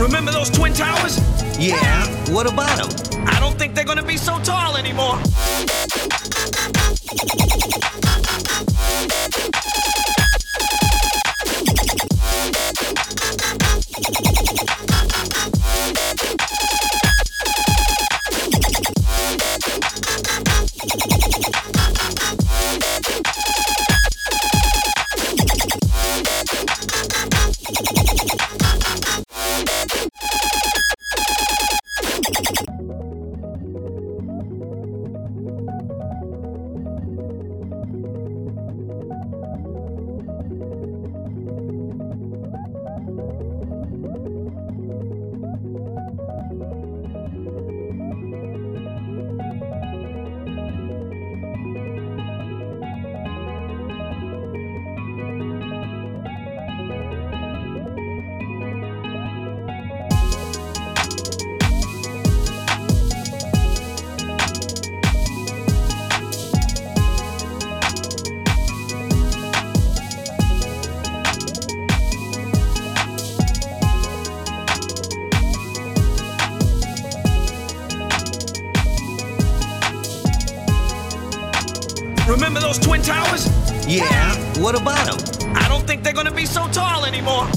Remember those Twin Towers? Yeah, what about them? I don't think they're gonna be so tall anymore. Remember those Twin Towers? Yeah, what about them? I don't think they're gonna be so tall anymore.